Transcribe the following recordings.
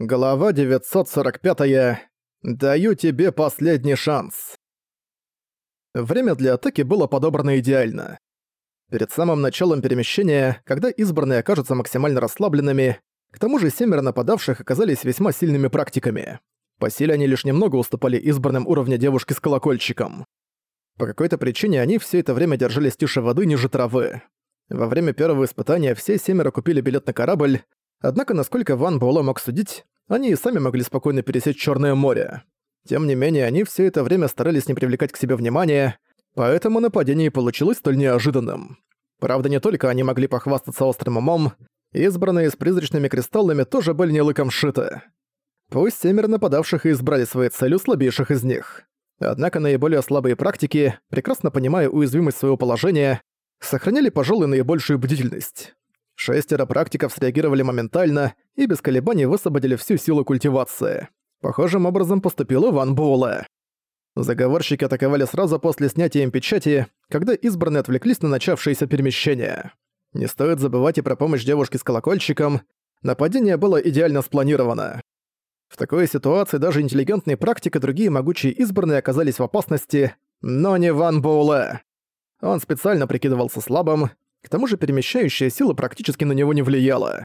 Глава 945. -я. Даю тебе последний шанс. Время для атаки было подобрано идеально. Перед самым началом перемещения, когда избранные окажутся максимально расслабленными, к тому же семеро нападавших оказались весьма сильными практиками. По силе они лишь немного уступали избранным уровня девушки с колокольчиком. По какой-то причине они все это время держались тише воды ниже травы. Во время первого испытания все семеро купили билет на корабль, Однако, насколько Ван Буэлло мог судить, они и сами могли спокойно пересечь Черное море. Тем не менее, они все это время старались не привлекать к себе внимания, поэтому нападение получилось столь неожиданным. Правда, не только они могли похвастаться острым умом, избранные с призрачными кристаллами тоже были не лыком шиты. Пусть семеро нападавших и избрали своей целью слабейших из них. Однако наиболее слабые практики, прекрасно понимая уязвимость своего положения, сохраняли, пожалуй, наибольшую бдительность. Шестеро практиков среагировали моментально и без колебаний высвободили всю силу культивации. Похожим образом поступил Иван Буэлэ. Заговорщики атаковали сразу после снятия им печати, когда избранные отвлеклись на начавшееся перемещение. Не стоит забывать и про помощь девушке с колокольчиком. Нападение было идеально спланировано. В такой ситуации даже интеллигентные практики и другие могучие избранные оказались в опасности, но не Ван Боуле. Он специально прикидывался слабым, к тому же перемещающая сила практически на него не влияла.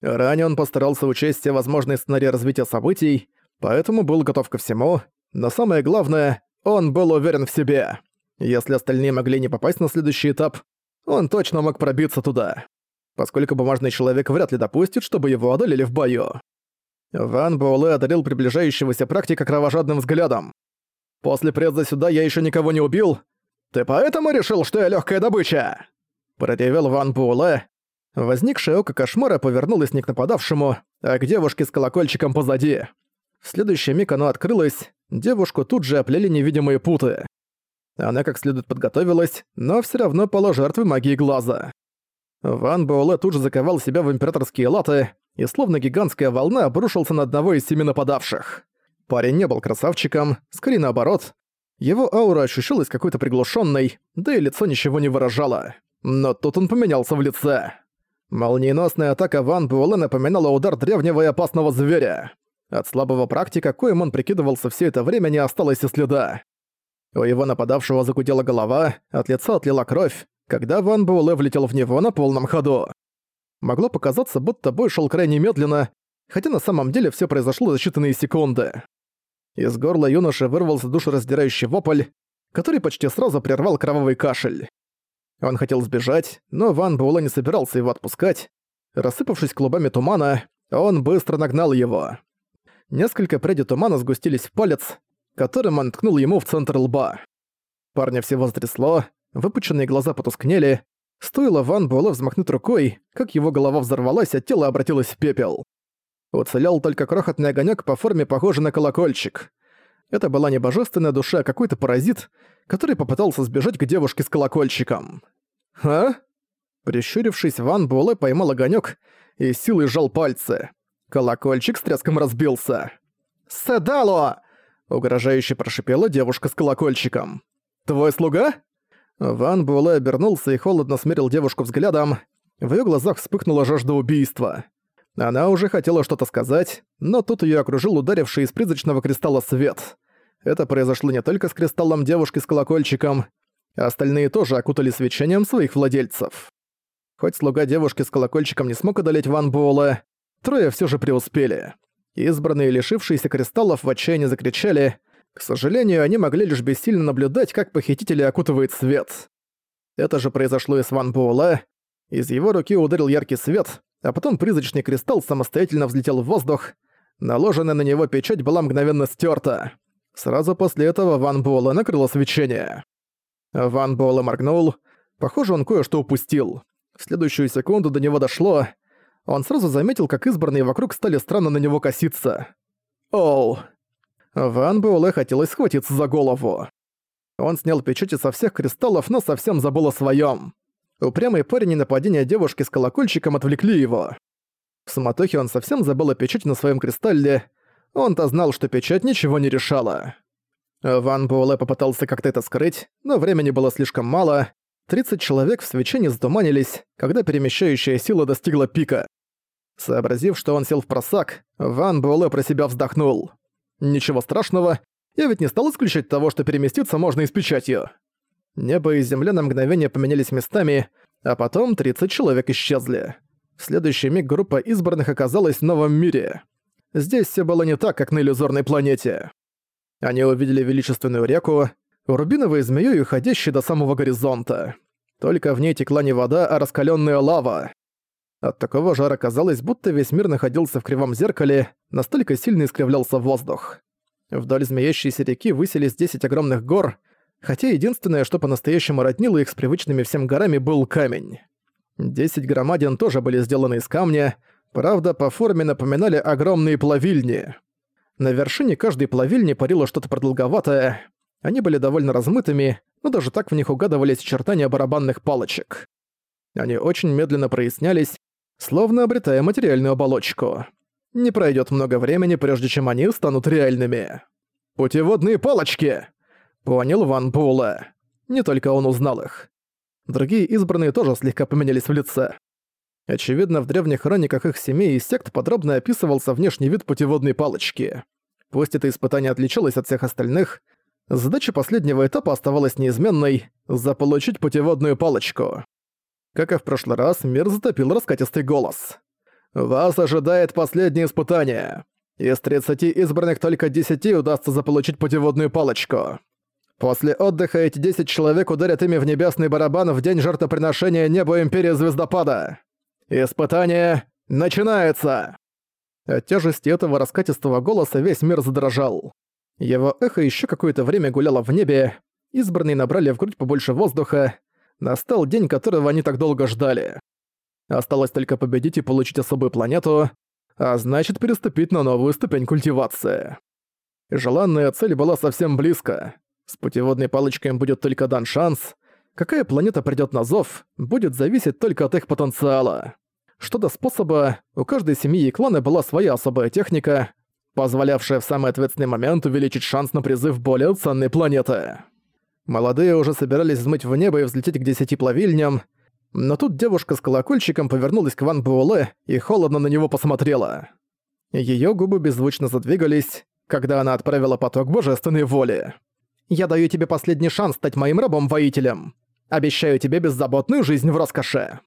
Ранее он постарался учесть все возможные сценарии развития событий, поэтому был готов ко всему, но самое главное, он был уверен в себе. Если остальные могли не попасть на следующий этап, он точно мог пробиться туда, поскольку бумажный человек вряд ли допустит, чтобы его одолели в бою. Ван Буэлэ одарил приближающегося практика кровожадным взглядом. «После приезда сюда я еще никого не убил. Ты поэтому решил, что я легкая добыча?» Проревел Ван Буэлэ. Возникшее око кошмара повернулось не к нападавшему, а к девушке с колокольчиком позади. В следующий миг оно открылось, девушку тут же оплели невидимые путы. Она как следует подготовилась, но все равно пала жертвой магии глаза. Ван Буэлэ тут же заковал себя в императорские латы и словно гигантская волна обрушился на одного из семи нападавших. Парень не был красавчиком, скорее наоборот. Его аура ощущалась какой-то приглушенной, да и лицо ничего не выражало. Но тут он поменялся в лице. Молниеносная атака Ван Буэлэ напоминала удар древнего и опасного зверя. От слабого практика, коим он прикидывался все это время, не осталось и следа. У его нападавшего загудела голова, от лица отлила кровь, когда Ван Буэлэ влетел в него на полном ходу. Могло показаться, будто бой шел крайне медленно, хотя на самом деле все произошло за считанные секунды. Из горла юноши вырвался душераздирающий вопль, который почти сразу прервал кровавый кашель. Он хотел сбежать, но Ван Буэлэ не собирался его отпускать. Рассыпавшись клубами тумана, он быстро нагнал его. Несколько прядей тумана сгустились в палец, которым он ткнул ему в центр лба. Парня всего затрясло, выпученные глаза потускнели. Стоило Ван Буэлэ взмахнуть рукой, как его голова взорвалась, а тело обратилось в пепел. Уцелел только крохотный огонек по форме, похожий на колокольчик. Это была не божественная душа, а какой-то паразит, который попытался сбежать к девушке с колокольчиком. «А?» Прищурившись, Ван Буэлэ поймал огонёк и силой сжал пальцы. Колокольчик с треском разбился. «Седало!» — угрожающе прошипела девушка с колокольчиком. «Твой слуга?» Ван Буэлэ обернулся и холодно смерил девушку взглядом. В её глазах вспыхнула жажда убийства. Она уже хотела что-то сказать, но тут её окружил ударивший из призрачного кристалла свет. Это произошло не только с кристаллом девушки с колокольчиком, остальные тоже окутали свечением своих владельцев. Хоть слуга девушки с колокольчиком не смог одолеть Ван Буэлла, трое все же преуспели. Избранные, лишившиеся кристаллов, в отчаянии закричали. К сожалению, они могли лишь бессильно наблюдать, как похитители окутывает свет. Это же произошло и с Ван Буэлла. Из его руки ударил яркий свет, а потом призрачный кристалл самостоятельно взлетел в воздух. Наложенная на него печать была мгновенно стерта. Сразу после этого Ван Буэлла накрыло свечение. Ван Буэлла моргнул. Похоже, он кое-что упустил. В следующую секунду до него дошло. Он сразу заметил, как избранные вокруг стали странно на него коситься. Оу. Ван Буэлэ хотелось схватиться за голову. Он снял печати со всех кристаллов, но совсем забыл о своем. Упрямый парень и нападение девушки с колокольчиком отвлекли его. В суматохе он совсем забыл о печати на своем кристалле, он-то знал, что печать ничего не решала. Ван Буэлэ попытался как-то это скрыть, но времени было слишком мало. 30 человек в свечении затуманились, когда перемещающая сила достигла пика. Сообразив, что он сел в просак, Ван Буэлэ про себя вздохнул. «Ничего страшного, я ведь не стал исключать того, что переместиться можно и с печатью». Небо и земля на мгновение поменялись местами, а потом 30 человек исчезли. В следующий миг группа избранных оказалась в новом мире. Здесь все было не так, как на иллюзорной планете. Они увидели величественную реку, рубиновой змеёй, уходящей до самого горизонта. Только в ней текла не вода, а раскаленная лава. От такого жара казалось, будто весь мир находился в кривом зеркале, настолько сильно искривлялся воздух. Вдоль змеящейся реки высились 10 огромных гор, хотя единственное, что по-настоящему роднило их с привычными всем горами, был камень. Десять громадин тоже были сделаны из камня, правда, по форме напоминали огромные плавильни. На вершине каждой плавильни парило что-то продолговатое, они были довольно размытыми, но даже так в них угадывались очертания барабанных палочек. Они очень медленно прояснялись, словно обретая материальную оболочку. Не пройдет много времени, прежде чем они станут реальными. «Путеводные палочки!» — понял Ван Була. Не только он узнал их. Другие избранные тоже слегка поменялись в лице. Очевидно, в древних хрониках их семей и сект подробно описывался внешний вид путеводной палочки. Пусть это испытание отличалось от всех остальных, задача последнего этапа оставалась неизменной — заполучить путеводную палочку. Как и в прошлый раз, мир затопил раскатистый голос. «Вас ожидает последнее испытание. Из 30 избранных только 10 удастся заполучить путеводную палочку. После отдыха эти 10 человек ударят ими в небесный барабан в день жертвоприношения небу Империи Звездопада. Испытание начинается!» От тяжести этого раскатистого голоса весь мир задрожал. Его эхо еще какое-то время гуляло в небе, избранные набрали в грудь побольше воздуха, настал день, которого они так долго ждали. Осталось только победить и получить особую планету, а значит переступить на новую ступень культивации. Желанная цель была совсем близко. С путеводной палочкой им будет только дан шанс. Какая планета придёт на зов, будет зависеть только от их потенциала. Что до способа, у каждой семьи и клана была своя особая техника, позволявшая в самый ответственный момент увеличить шанс на призыв более ценной планеты. Молодые уже собирались взмыть в небо и взлететь к десяти плавильням, но тут девушка с колокольчиком повернулась к Ван Буэлэ и холодно на него посмотрела. Её губы беззвучно задвигались, когда она отправила поток божественной воли. Я даю тебе последний шанс стать моим рабом-воителем. Обещаю тебе беззаботную жизнь в роскоши».